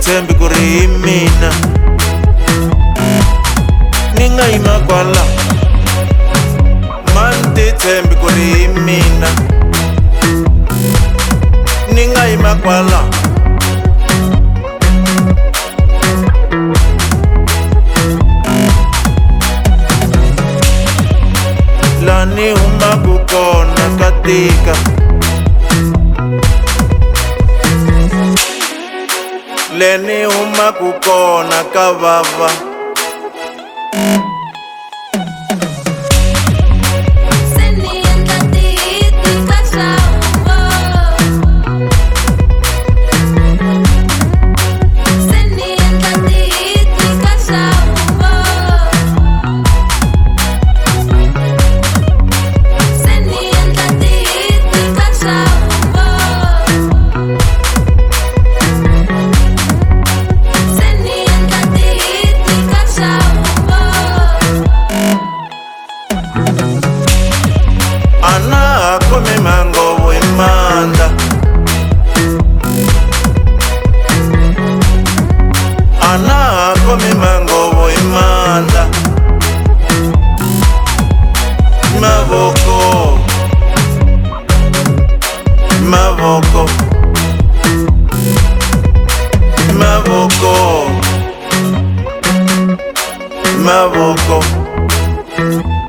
ngetsembi ku ri hi mina ni nga yima kwala mani titshembi ku ri hi mina ni nga yima kwala la ni humaku kona ka tika leni huma ku kona ka vava mimango wemanda ana hako mimango wemanda mavoko mavoko mavoko mavoko, mavoko.